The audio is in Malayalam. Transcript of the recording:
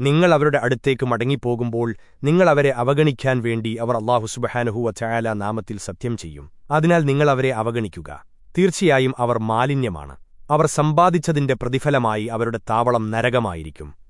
നിങ്ങൾ അവരുടെ അടുത്തേക്ക് മടങ്ങിപ്പോകുമ്പോൾ നിങ്ങൾ അവരെ അവഗണിക്കാൻ വേണ്ടി അവർ അള്ളാഹു സുബഹാനുഹുവ ചായാല നാമത്തിൽ സത്യം ചെയ്യും. അതിനാൽ നിങ്ങൾ അവരെ അവഗണിക്കുക. തീർച്ചയായും അവർ മാലിന്യമാണ്. അവർ സമ്പാദിച്ചതിന്റെ പ്രതിഫലമായി അവരുടെ താവളം നരകമായിരിക്കും.